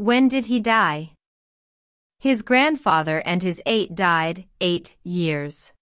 When did he die? His grandfather and his eight died, eight years.